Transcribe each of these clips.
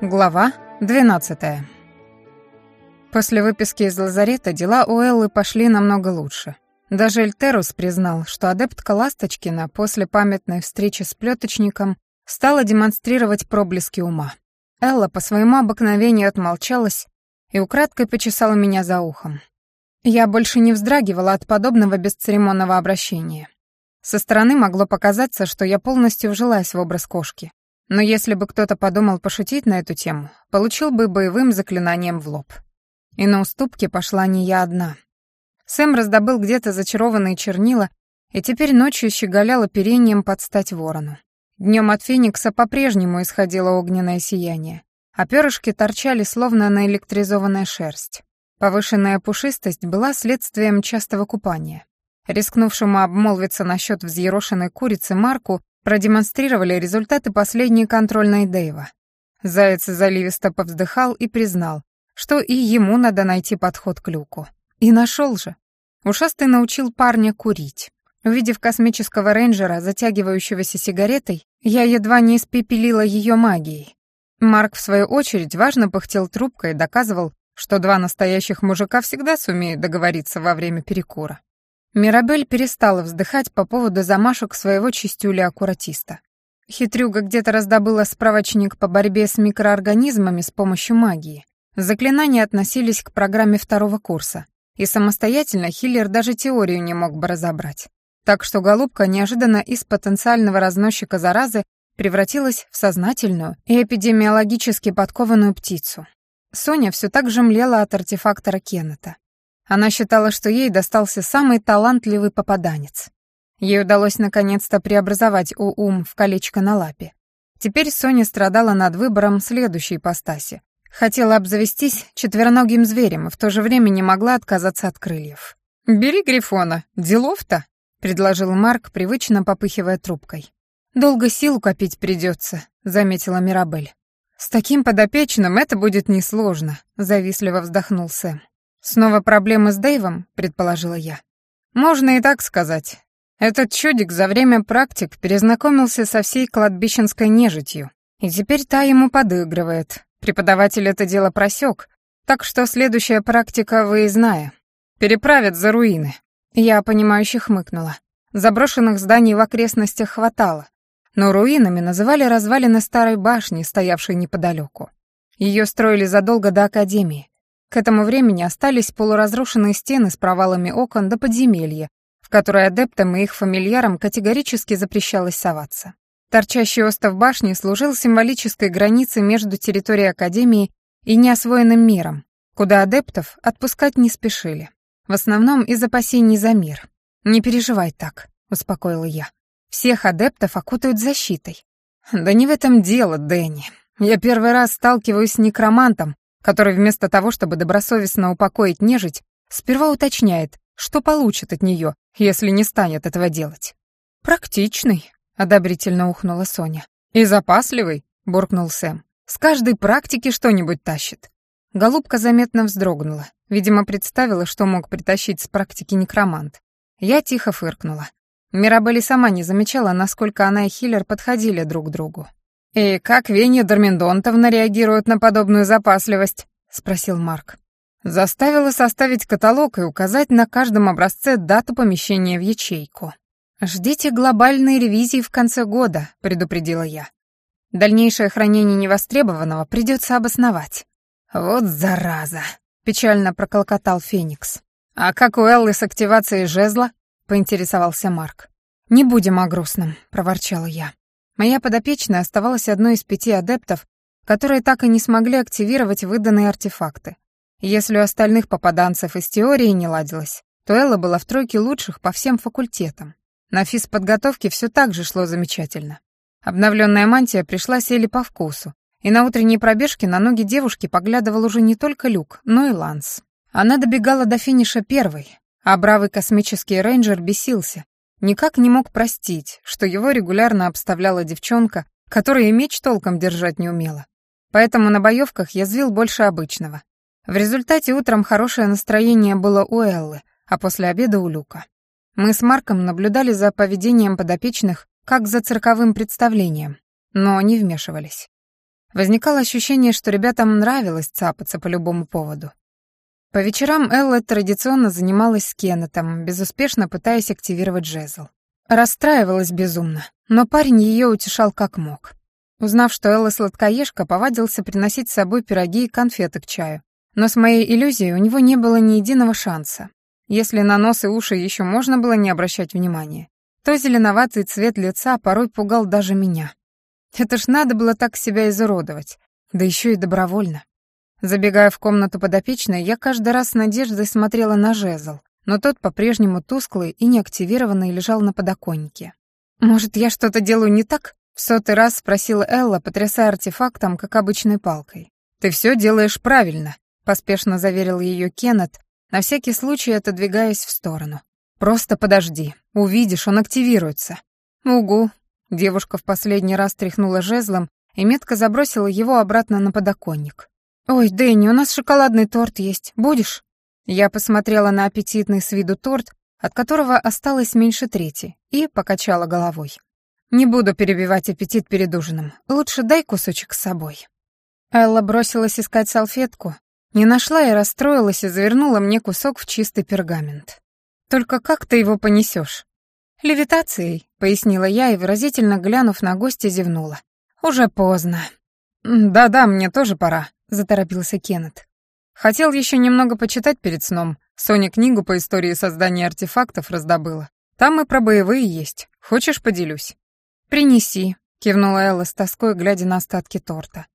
Глава 12. После выписки из лазарета дела у Эллы пошли намного лучше. Даже Эльтерус признал, что адептка Ласточкина после памятной встречи с плеточником стала демонстрировать проблески ума. Элла по своему обыкновению отмолчалась и украдкой почесала меня за ухом. Я больше не вздрагивала от подобного бесцеремонного обращения. Со стороны могло показаться, что я полностью вжилась в образ кошки. Но если бы кто-то подумал пошутить на эту тему, получил бы боевым заклинанием в лоб. И на уступки пошла не я одна. Сэм раздобыл где-то зачарованные чернила и теперь ночью щеголял оперением под стать ворону. Днем от Феникса по-прежнему исходило огненное сияние, а перышки торчали словно наэлектризованная шерсть. Повышенная пушистость была следствием частого купания. Рискнувшему обмолвиться насчет взъерошенной курицы Марку продемонстрировали результаты последней контрольной Дэйва. Заяц заливисто повздыхал и признал, что и ему надо найти подход к люку. И нашел же. Ушастый научил парня курить. Увидев космического рейнджера, затягивающегося сигаретой, я едва не испепелила ее магией. Марк, в свою очередь, важно пыхтел трубкой и доказывал, что два настоящих мужика всегда сумеют договориться во время перекура. Мирабель перестала вздыхать по поводу замашек своего чистюля-аккуратиста. Хитрюга где-то раздобыла справочник по борьбе с микроорганизмами с помощью магии. Заклинания относились к программе второго курса, и самостоятельно Хиллер даже теорию не мог бы разобрать. Так что голубка неожиданно из потенциального разносчика заразы превратилась в сознательную и эпидемиологически подкованную птицу. Соня все так же млела от артефактора Кеннета. Она считала, что ей достался самый талантливый попаданец. Ей удалось наконец-то преобразовать ум в колечко на лапе. Теперь Соня страдала над выбором следующей ипостаси. Хотела обзавестись четвероногим зверем и в то же время не могла отказаться от крыльев. «Бери Грифона, делов-то», — предложил Марк, привычно попыхивая трубкой. «Долго сил копить придется», — заметила Мирабель. «С таким подопечным это будет несложно», — завистливо вздохнул Сэм. «Снова проблемы с Дэйвом?» — предположила я. «Можно и так сказать. Этот чудик за время практик перезнакомился со всей кладбищенской нежитью, и теперь та ему подыгрывает. Преподаватель это дело просек, так что следующая практика выездная. Переправят за руины». Я, понимающе хмыкнула. Заброшенных зданий в окрестностях хватало, но руинами называли развалины старой башни, стоявшей неподалеку. Ее строили задолго до Академии, к этому времени остались полуразрушенные стены с провалами окон до подземелья, в которое адептам и их фамильярам категорически запрещалось соваться. Торчащий остов башни служил символической границей между территорией Академии и неосвоенным миром, куда адептов отпускать не спешили. В основном из опасений за мир. «Не переживай так», — успокоила я. «Всех адептов окутают защитой». «Да не в этом дело, Дэнни. Я первый раз сталкиваюсь с некромантом, который вместо того, чтобы добросовестно упокоить нежить, сперва уточняет, что получит от нее, если не станет этого делать. «Практичный», — одобрительно ухнула Соня. «И запасливый», — буркнул Сэм. «С каждой практики что-нибудь тащит». Голубка заметно вздрогнула. Видимо, представила, что мог притащить с практики некромант. Я тихо фыркнула. Мирабелли сама не замечала, насколько она и Хиллер подходили друг к другу. «И как Веня Дорминдонтовна реагирует на подобную запасливость?» — спросил Марк. Заставила составить каталог и указать на каждом образце дату помещения в ячейку. «Ждите глобальной ревизии в конце года», — предупредила я. «Дальнейшее хранение невостребованного придется обосновать». «Вот зараза!» — печально проколкотал Феникс. «А как у Эллы с активацией жезла?» — поинтересовался Марк. «Не будем о грустном», — проворчала я. Моя подопечная оставалась одной из пяти адептов, которые так и не смогли активировать выданные артефакты. Если у остальных попаданцев из теории не ладилось, то Элла была в тройке лучших по всем факультетам. На физподготовке все так же шло замечательно. Обновленная мантия пришла Селе по вкусу, и на утренней пробежке на ноги девушки поглядывал уже не только Люк, но и Ланс. Она добегала до финиша первой, а бравый космический рейнджер бесился, Никак не мог простить, что его регулярно обставляла девчонка, которая и меч толком держать не умела. Поэтому на боевках я звил больше обычного. В результате утром хорошее настроение было у Эллы, а после обеда у Люка. Мы с Марком наблюдали за поведением подопечных как за цирковым представлением, но не вмешивались. Возникало ощущение, что ребятам нравилось цапаться по любому поводу. По вечерам Элла традиционно занималась с Кеннетом, безуспешно пытаясь активировать жезл. Расстраивалась безумно, но парень ее утешал как мог. Узнав, что Элла сладкоежка, повадился приносить с собой пироги и конфеты к чаю. Но с моей иллюзией у него не было ни единого шанса. Если на нос и уши еще можно было не обращать внимания, то зеленоватый цвет лица порой пугал даже меня. Это ж надо было так себя изуродовать, да еще и добровольно. Забегая в комнату подопечной, я каждый раз с надеждой смотрела на жезл, но тот по-прежнему тусклый и неактивированный лежал на подоконнике. «Может, я что-то делаю не так?» — в сотый раз спросила Элла, потрясая артефактом, как обычной палкой. «Ты все делаешь правильно», — поспешно заверил ее Кеннет, на всякий случай отодвигаясь в сторону. «Просто подожди, увидишь, он активируется». «Угу». Девушка в последний раз тряхнула жезлом и метко забросила его обратно на подоконник. «Ой, Дэнни, у нас шоколадный торт есть. Будешь?» Я посмотрела на аппетитный с виду торт, от которого осталось меньше трети, и покачала головой. «Не буду перебивать аппетит перед ужином. Лучше дай кусочек с собой». Элла бросилась искать салфетку, не нашла и расстроилась и завернула мне кусок в чистый пергамент. «Только как ты его понесешь?» «Левитацией», — пояснила я и, выразительно глянув на гостя, зевнула. «Уже поздно». «Да-да, мне тоже пора», — заторопился Кеннет. «Хотел еще немного почитать перед сном. Соня книгу по истории создания артефактов раздобыла. Там и про боевые есть. Хочешь, поделюсь?» «Принеси», — кивнула Элла с тоской, глядя на остатки торта.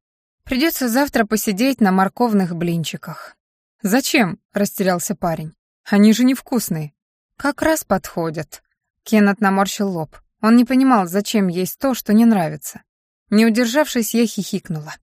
«Придется завтра посидеть на морковных блинчиках». «Зачем?» — растерялся парень. «Они же невкусные». «Как раз подходят». Кеннет наморщил лоб. Он не понимал, зачем есть то, что не нравится. Не удержавшись, я хихикнула.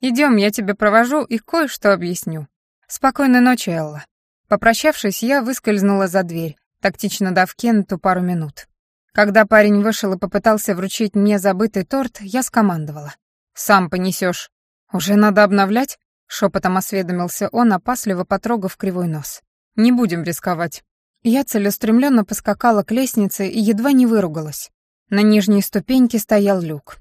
Идем, я тебя провожу и кое-что объясню. Спокойной ночи, Элла. Попрощавшись, я выскользнула за дверь, тактично дав Кенту пару минут. Когда парень вышел и попытался вручить мне забытый торт, я скомандовала. «Сам понесешь. «Уже надо обновлять?» — шепотом осведомился он, опасливо потрогав кривой нос. «Не будем рисковать». Я целеустремленно поскакала к лестнице и едва не выругалась. На нижней ступеньке стоял люк.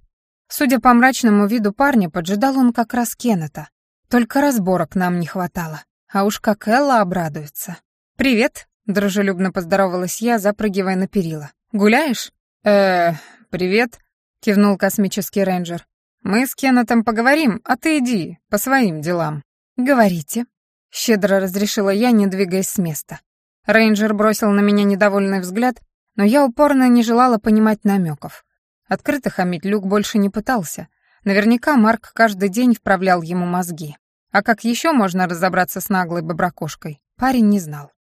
Судя по мрачному виду парня, поджидал он как раз Кеннета. Только разборок нам не хватало. А уж как Элла обрадуется. «Привет», — дружелюбно поздоровалась я, запрыгивая на перила. «Гуляешь?» «Э, привет», — кивнул космический рейнджер. «Мы с Кеннетом поговорим, а ты иди, по своим делам». «Говорите», — щедро разрешила я, не двигаясь с места. Рейнджер бросил на меня недовольный взгляд, но я упорно не желала понимать намеков. Открыто хамить Люк больше не пытался. Наверняка Марк каждый день вправлял ему мозги. А как еще можно разобраться с наглой боброкошкой, парень не знал.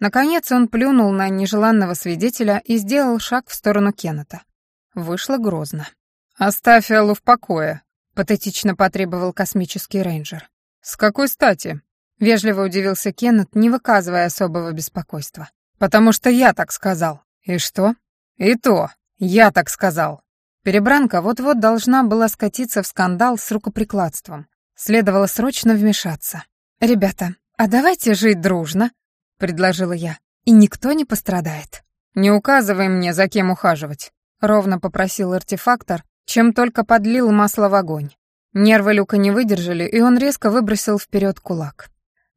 Наконец он плюнул на нежеланного свидетеля и сделал шаг в сторону Кеннета. Вышло грозно. «Оставь Эллу в покое», — патетично потребовал космический рейнджер. «С какой стати?» — вежливо удивился Кеннет, не выказывая особого беспокойства. «Потому что я так сказал». «И что?» «И то. Я так сказал». Перебранка вот-вот должна была скатиться в скандал с рукоприкладством. Следовало срочно вмешаться. «Ребята, а давайте жить дружно», — предложила я, — «и никто не пострадает». «Не указывай мне, за кем ухаживать», — ровно попросил артефактор, чем только подлил масло в огонь. Нервы Люка не выдержали, и он резко выбросил вперед кулак.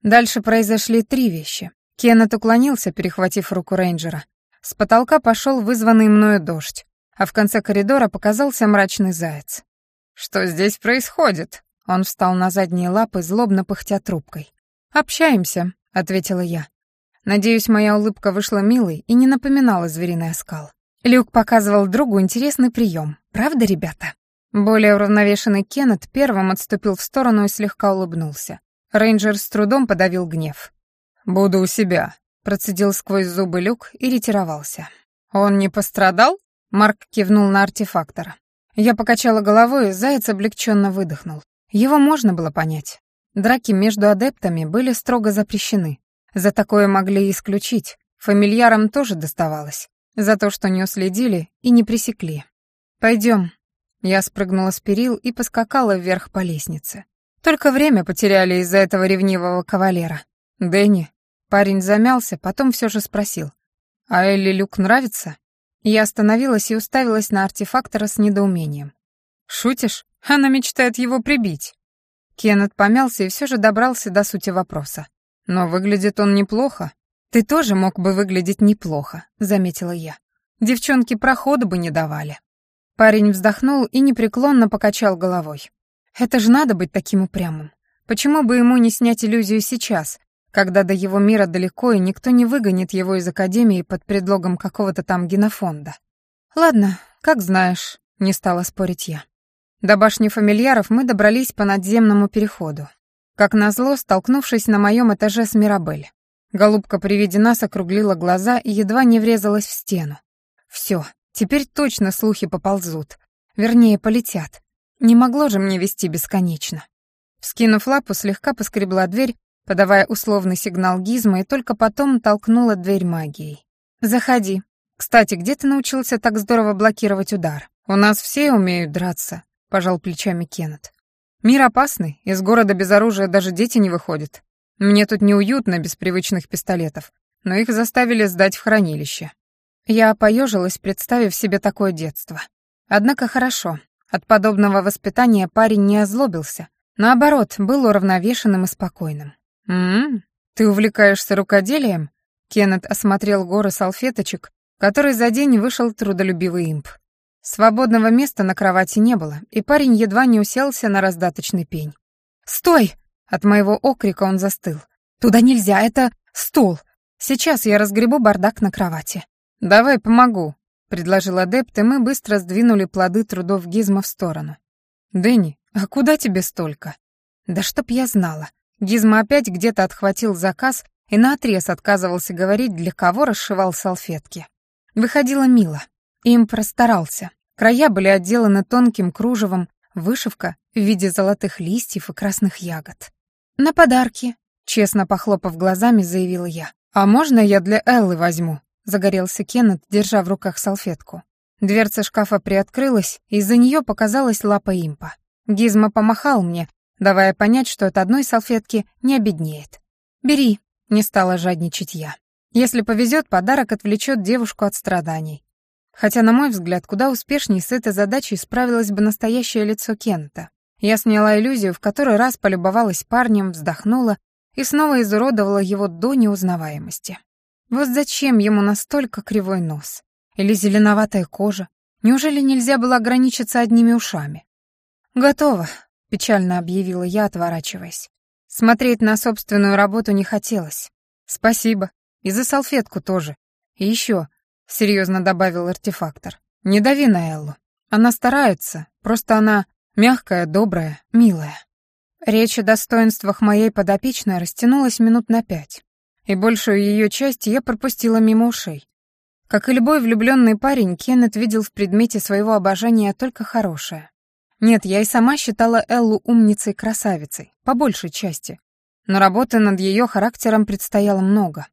Дальше произошли три вещи. Кеннет уклонился, перехватив руку рейнджера. С потолка пошел вызванный мною дождь а в конце коридора показался мрачный заяц. «Что здесь происходит?» Он встал на задние лапы, злобно пыхтя трубкой. «Общаемся», — ответила я. Надеюсь, моя улыбка вышла милой и не напоминала звериный оскал. Люк показывал другу интересный прием. Правда, ребята? Более уравновешенный Кеннет первым отступил в сторону и слегка улыбнулся. Рейнджер с трудом подавил гнев. «Буду у себя», — процедил сквозь зубы Люк и ретировался. «Он не пострадал?» Марк кивнул на артефактора. Я покачала головой, заяц облегченно выдохнул. Его можно было понять. Драки между адептами были строго запрещены. За такое могли исключить. Фамильярам тоже доставалось. За то, что не уследили и не пресекли. Пойдем. Я спрыгнула с перил и поскакала вверх по лестнице. Только время потеряли из-за этого ревнивого кавалера. Дэнни. Парень замялся, потом все же спросил. «А Элли Люк нравится?» Я остановилась и уставилась на артефактора с недоумением. «Шутишь?» Она мечтает его прибить. Кеннет помялся и все же добрался до сути вопроса. Но выглядит он неплохо. Ты тоже мог бы выглядеть неплохо, заметила я. Девчонки прохода бы не давали. Парень вздохнул и непреклонно покачал головой. Это же надо быть таким упрямым. Почему бы ему не снять иллюзию сейчас, когда до его мира далеко и никто не выгонит его из академии под предлогом какого-то там генофонда? Ладно, как знаешь, не стала спорить я. До башни фамильяров мы добрались по надземному переходу. Как назло, столкнувшись на моем этаже с Мирабель. Голубка при виде нас округлила глаза и едва не врезалась в стену. Все, теперь точно слухи поползут. Вернее, полетят. Не могло же мне вести бесконечно. Вскинув лапу, слегка поскребла дверь, подавая условный сигнал гизма, и только потом толкнула дверь магией. «Заходи. Кстати, где ты научился так здорово блокировать удар? У нас все умеют драться», — пожал плечами Кеннет. «Мир опасный, из города без оружия даже дети не выходят. Мне тут неуютно без привычных пистолетов, но их заставили сдать в хранилище». Я поежилась, представив себе такое детство. Однако хорошо, от подобного воспитания парень не озлобился, наоборот, был уравновешенным и спокойным. «М-м, ты увлекаешься рукоделием?» Кеннет осмотрел горы салфеточек, который за день вышел трудолюбивый имп. Свободного места на кровати не было, и парень едва не уселся на раздаточный пень. «Стой!» От моего окрика он застыл. «Туда нельзя, это стол. Сейчас я разгребу бардак на кровати». «Давай помогу», — предложил адепт, и мы быстро сдвинули плоды трудов Гизма в сторону. «Дэнни, а куда тебе столько?» «Да чтоб я знала. Гизма опять где-то отхватил заказ и наотрез отказывался говорить, для кого расшивал салфетки. Выходило мило. Им простарался. Края были отделаны тонким кружевом, вышивка в виде золотых листьев и красных ягод. «На подарки», — честно похлопав глазами, заявила я. «А можно я для Эллы возьму?» — загорелся Кеннет, держа в руках салфетку. Дверца шкафа приоткрылась, и из-за нее показалась лапа импа. Гизма помахал мне, давая понять, что от одной салфетки не обеднеет. «Бери», — не стала жадничать я. Если повезет, подарок отвлечет девушку от страданий. Хотя, на мой взгляд, куда успешнее с этой задачей справилось бы настоящее лицо Кента. Я сняла иллюзию, в который раз полюбовалась парнем, вздохнула и снова изуродовала его до неузнаваемости. Вот зачем ему настолько кривой нос? Или зеленоватая кожа? Неужели нельзя было ограничиться одними ушами? «Готово», печально объявила я, отворачиваясь. Смотреть на собственную работу не хотелось. Спасибо. И за салфетку тоже. И еще, серьезно добавил артефактор. Не дави на Эллу. Она старается, просто она мягкая, добрая, милая. Речь о достоинствах моей подопечной растянулась минут на пять, и большую ее часть я пропустила мимо ушей. Как и любой влюбленный парень, Кеннет видел в предмете своего обожания только хорошее. Нет, я и сама считала Эллу умницей-красавицей, по большей части. Но работы над ее характером предстояло много.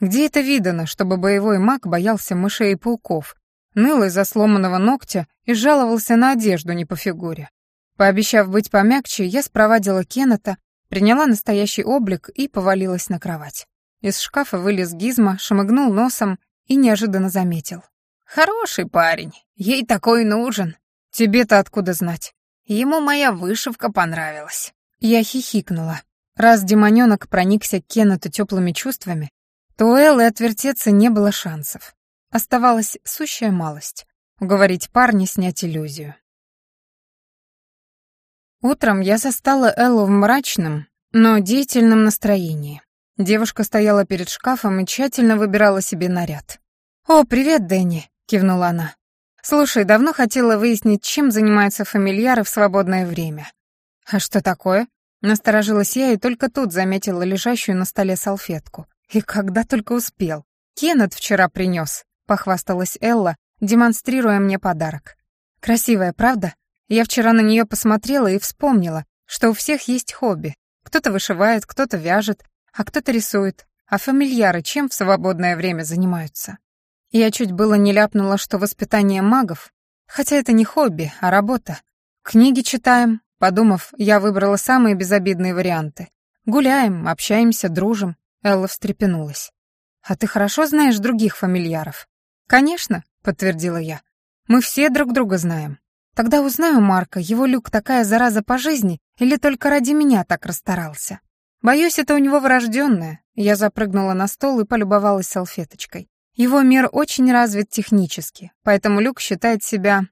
Где это видано, чтобы боевой маг боялся мышей и пауков, ныл из-за сломанного ногтя и жаловался на одежду не по фигуре? Пообещав быть помягче, я спровадила Кеннета, приняла настоящий облик и повалилась на кровать. Из шкафа вылез Гизма, шмыгнул носом и неожиданно заметил. «Хороший парень, ей такой нужен». «Тебе-то откуда знать?» Ему моя вышивка понравилась. Я хихикнула. Раз демонёнок проникся к Кеннету теплыми чувствами, то у Эллы отвертеться не было шансов. Оставалась сущая малость — уговорить парня снять иллюзию. Утром я застала Эллу в мрачном, но деятельном настроении. Девушка стояла перед шкафом и тщательно выбирала себе наряд. «О, привет, Дэнни!» — кивнула она. «Слушай, давно хотела выяснить, чем занимаются фамильяры в свободное время». «А что такое?» Насторожилась я и только тут заметила лежащую на столе салфетку. И когда только успел. «Кеннет вчера принес», — похвасталась Элла, демонстрируя мне подарок. «Красивая, правда? Я вчера на нее посмотрела и вспомнила, что у всех есть хобби. Кто-то вышивает, кто-то вяжет, а кто-то рисует. А фамильяры чем в свободное время занимаются?» Я чуть было не ляпнула, что воспитание магов, хотя это не хобби, а работа. Книги читаем, подумав, я выбрала самые безобидные варианты. Гуляем, общаемся, дружим. Элла встрепенулась. «А ты хорошо знаешь других фамильяров?» «Конечно», — подтвердила я. «Мы все друг друга знаем». Тогда узнаю Марка, его Люк такая зараза по жизни или только ради меня так расстарался. Боюсь, это у него врожденное. Я запрыгнула на стол и полюбовалась салфеточкой. Его мир очень развит технически, поэтому Люк считает себя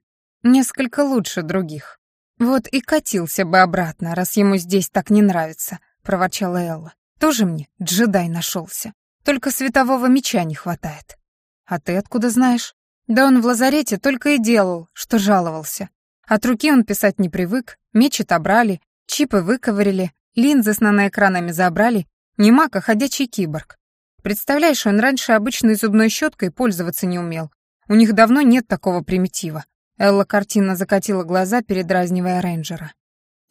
несколько лучше других. Вот и катился бы обратно, раз ему здесь так не нравится, проворчала Элла. Тоже мне джедай нашелся. Только светового меча не хватает. А ты откуда знаешь? Да он в лазарете только и делал, что жаловался. От руки он писать не привык, меч отобрали, чипы выковырили, линзы с наноэкранами забрали. Не маг, а ходячий киборг. Представляешь, он раньше обычной зубной щеткой пользоваться не умел. У них давно нет такого примитива. Элла картинно закатила глаза, передразнивая рейнджера.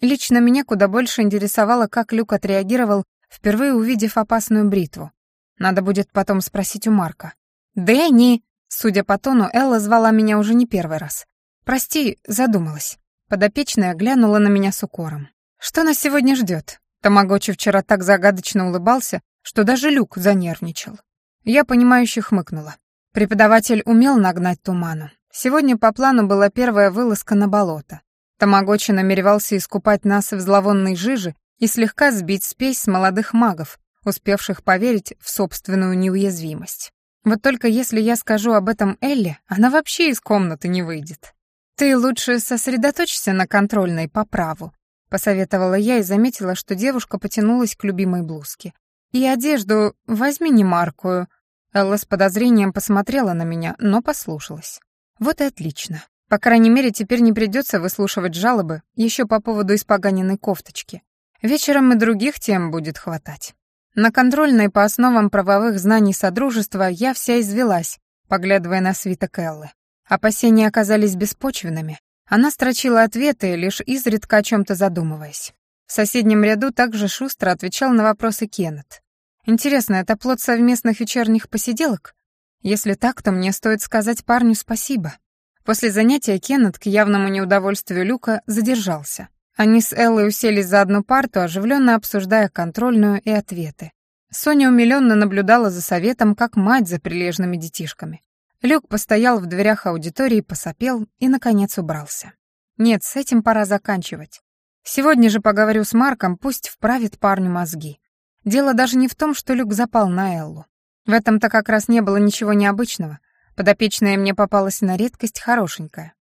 Лично меня куда больше интересовало, как Люк отреагировал, впервые увидев опасную бритву. Надо будет потом спросить у Марка. «Дэнни!» Судя по тону, Элла звала меня уже не первый раз. «Прости, задумалась». Подопечная глянула на меня с укором. «Что нас сегодня ждет?» Тамагочи вчера так загадочно улыбался, что даже Люк занервничал. Я понимающе хмыкнула. Преподаватель умел нагнать туману. Сегодня по плану была первая вылазка на болото. Тамагочи намеревался искупать нас в зловонной жиже и слегка сбить спесь с молодых магов, успевших поверить в собственную неуязвимость. Вот только если я скажу об этом Элле, она вообще из комнаты не выйдет. «Ты лучше сосредоточься на контрольной по праву», — посоветовала я и заметила, что девушка потянулась к любимой блузке. «И одежду возьми не маркую». Элла с подозрением посмотрела на меня, но послушалась. «Вот и отлично. По крайней мере, теперь не придется выслушивать жалобы еще по поводу испоганенной кофточки. Вечером и других тем будет хватать». На контрольной по основам правовых знаний Содружества я вся извелась, поглядывая на свиток Эллы. Опасения оказались беспочвенными. Она строчила ответы, лишь изредка о чем-то задумываясь. В соседнем ряду также шустро отвечал на вопросы Кеннет. «Интересно, это плод совместных вечерних посиделок? Если так, то мне стоит сказать парню спасибо». После занятия Кеннет, к явному неудовольствию Люка, задержался. Они с Эллой уселись за одну парту, оживленно обсуждая контрольную и ответы. Соня умилённо наблюдала за советом, как мать за прилежными детишками. Люк постоял в дверях аудитории, посопел и, наконец, убрался. Нет, с этим пора заканчивать. Сегодня же поговорю с Марком, пусть вправит парню мозги. Дело даже не в том, что Люк запал на Эллу. В этом-то как раз не было ничего необычного. Подопечная мне попалась на редкость хорошенькая.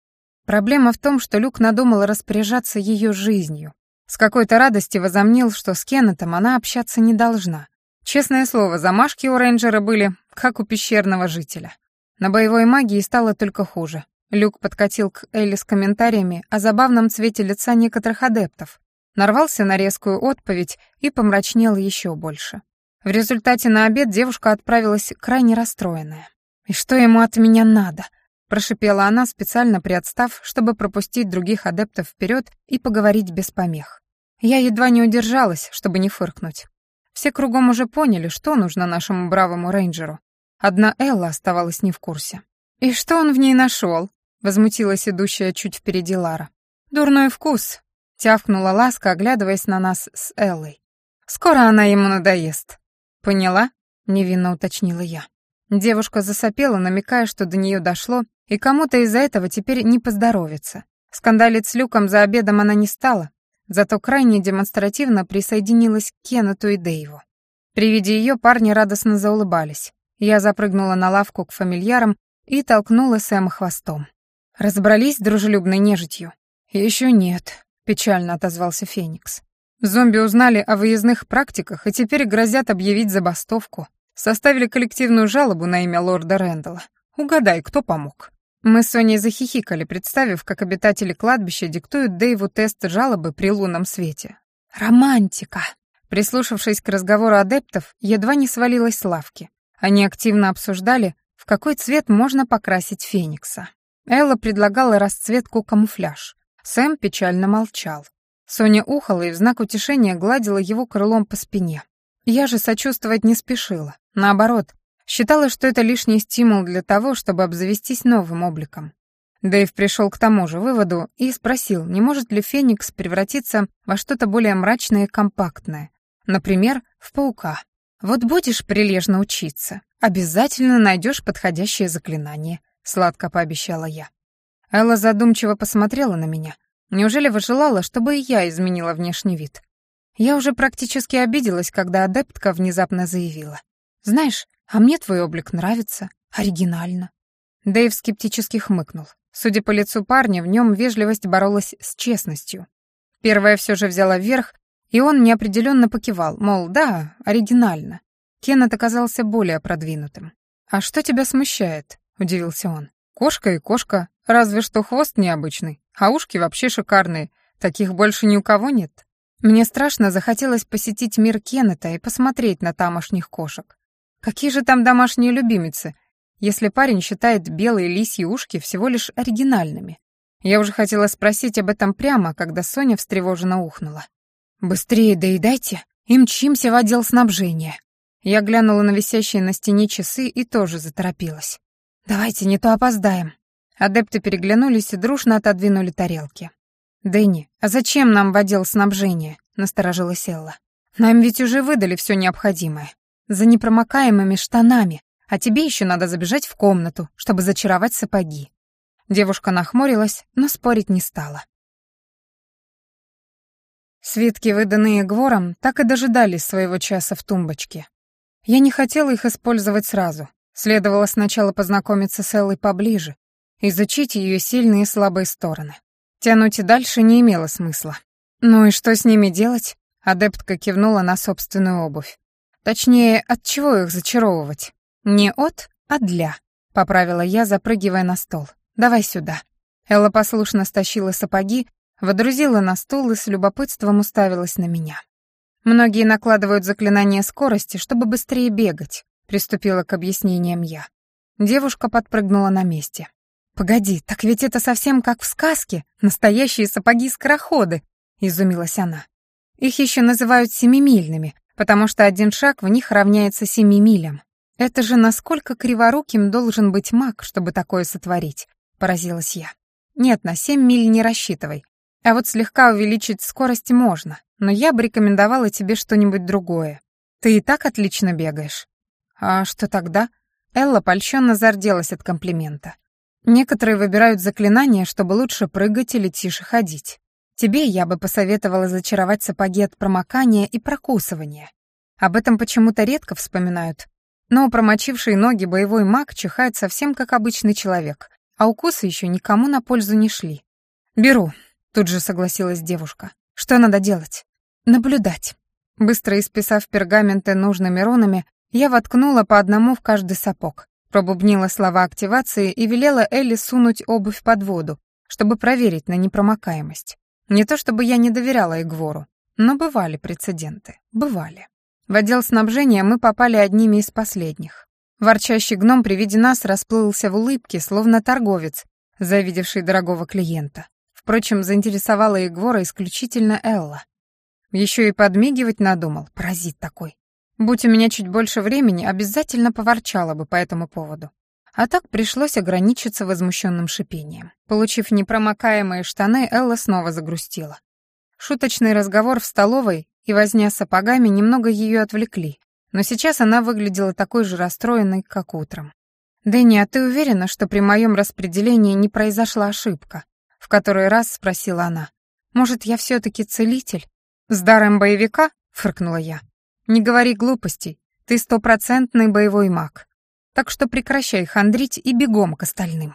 Проблема в том, что Люк надумал распоряжаться ее жизнью. С какой-то радости возомнил, что с Кеннетом она общаться не должна. Честное слово, замашки у рейнджера были, как у пещерного жителя. На боевой магии стало только хуже. Люк подкатил к Элли с комментариями о забавном цвете лица некоторых адептов, нарвался на резкую отповедь и помрачнел еще больше. В результате на обед девушка отправилась крайне расстроенная. «И что ему от меня надо?» прошипела она, специально приотстав, чтобы пропустить других адептов вперед и поговорить без помех. Я едва не удержалась, чтобы не фыркнуть. Все кругом уже поняли, что нужно нашему бравому рейнджеру. Одна Элла оставалась не в курсе. «И что он в ней нашел?» — возмутилась идущая чуть впереди Лара. «Дурной вкус», — тявкнула Ласка, оглядываясь на нас с Эллой. «Скоро она ему надоест». «Поняла?» — невинно уточнила я. Девушка засопела, намекая, что до нее дошло, и кому-то из-за этого теперь не поздоровится. Скандалить с Люком за обедом она не стала, зато крайне демонстративно присоединилась к Кеннету и Дэйву. При виде ее парни радостно заулыбались. Я запрыгнула на лавку к фамильярам и толкнула Сэма хвостом. Разобрались дружелюбной нежитью? Еще нет», — печально отозвался Феникс. «Зомби узнали о выездных практиках и теперь грозят объявить забастовку. Составили коллективную жалобу на имя лорда Рэндалла. Угадай, кто помог?» Мы с Соней захихикали, представив, как обитатели кладбища диктуют Дэйву тест жалобы при лунном свете. «Романтика!» Прислушавшись к разговору адептов, едва не свалилась с лавки. Они активно обсуждали, в какой цвет можно покрасить феникса. Элла предлагала расцветку камуфляж. Сэм печально молчал. Соня ухала и в знак утешения гладила его крылом по спине. Я же сочувствовать не спешила. Наоборот, Считала, что это лишний стимул для того, чтобы обзавестись новым обликом. Дэйв пришел к тому же выводу и спросил, не может ли Феникс превратиться во что-то более мрачное и компактное, например, в паука. «Вот будешь прилежно учиться, обязательно найдешь подходящее заклинание», — сладко пообещала я. Элла задумчиво посмотрела на меня. Неужели вы желала, чтобы и я изменила внешний вид? Я уже практически обиделась, когда адептка внезапно заявила. «Знаешь, а мне твой облик нравится. Оригинально». Дэйв скептически хмыкнул. Судя по лицу парня, в нем вежливость боролась с честностью. Первая все же взяла вверх, и он неопределенно покивал, мол, да, оригинально. Кеннет оказался более продвинутым. «А что тебя смущает?» — удивился он. «Кошка и кошка, разве что хвост необычный, а ушки вообще шикарные, таких больше ни у кого нет». Мне страшно захотелось посетить мир Кеннета и посмотреть на тамошних кошек. Какие же там домашние любимицы, если парень считает белые лисьи ушки всего лишь оригинальными? Я уже хотела спросить об этом прямо, когда Соня встревоженно ухнула. «Быстрее доедайте и мчимся в отдел снабжения». Я глянула на висящие на стене часы и тоже заторопилась. «Давайте, не то опоздаем». Адепты переглянулись и дружно отодвинули тарелки. «Дэнни, а зачем нам в отдел снабжения?» — насторожилась Элла. «Нам ведь уже выдали все необходимое. За непромокаемыми штанами, а тебе еще надо забежать в комнату, чтобы зачаровать сапоги». Девушка нахмурилась, но спорить не стала. Свитки, выданные Гвором, так и дожидались своего часа в тумбочке. Я не хотела их использовать сразу. Следовало сначала познакомиться с Эллой поближе, изучить ее сильные и слабые стороны. Тянуть и дальше не имело смысла. «Ну и что с ними делать?» Адептка кивнула на собственную обувь. «Точнее, от чего их зачаровывать? Не от, а для», — поправила я, запрыгивая на стол. «Давай сюда». Элла послушно стащила сапоги, водрузила на стул и с любопытством уставилась на меня. «Многие накладывают заклинание скорости, чтобы быстрее бегать», — приступила к объяснениям я. Девушка подпрыгнула на месте. «Погоди, так ведь это совсем как в сказке, настоящие сапоги-скороходы», — изумилась она. «Их еще называют семимильными, потому что один шаг в них равняется семи милям. Это же насколько криворуким должен быть маг, чтобы такое сотворить?» — поразилась я. «Нет, на семь миль не рассчитывай. А вот слегка увеличить скорость можно, но я бы рекомендовала тебе что-нибудь другое. Ты и так отлично бегаешь». «А что тогда?» Элла польщенно зарделась от комплимента. Некоторые выбирают заклинания, чтобы лучше прыгать или тише ходить. Тебе я бы посоветовала зачаровать сапоги от промокания и прокусывания. Об этом почему-то редко вспоминают. Но промочивший ноги боевой маг чихает совсем как обычный человек, а укусы еще никому на пользу не шли. «Беру», — тут же согласилась девушка. «Что надо делать?» «Наблюдать». Быстро исписав пергаменты нужными рунами, я воткнула по одному в каждый сапог. Пробубнила слова активации и велела Элли сунуть обувь под воду, чтобы проверить на непромокаемость. Не то чтобы я не доверяла Игвору, но бывали прецеденты. Бывали. В отдел снабжения мы попали одними из последних. Ворчащий гном при виде нас расплылся в улыбке, словно торговец, завидевший дорогого клиента. Впрочем, заинтересовала Игвора исключительно Элла. Еще и подмигивать надумал, паразит такой. Будь у меня чуть больше времени, обязательно поворчала бы по этому поводу. А так пришлось ограничиться возмущенным шипением. Получив непромокаемые штаны, Элла снова загрустила. Шуточный разговор в столовой и возня с сапогами немного ее отвлекли, но сейчас она выглядела такой же расстроенной, как утром. «Дэнни, а ты уверена, что при моем распределении не произошла ошибка?» В который раз спросила она. «Может, я все-таки целитель?» «С даром боевика?» — фыркнула я. Не говори глупостей, ты стопроцентный боевой маг. Так что прекращай хандрить и бегом к остальным.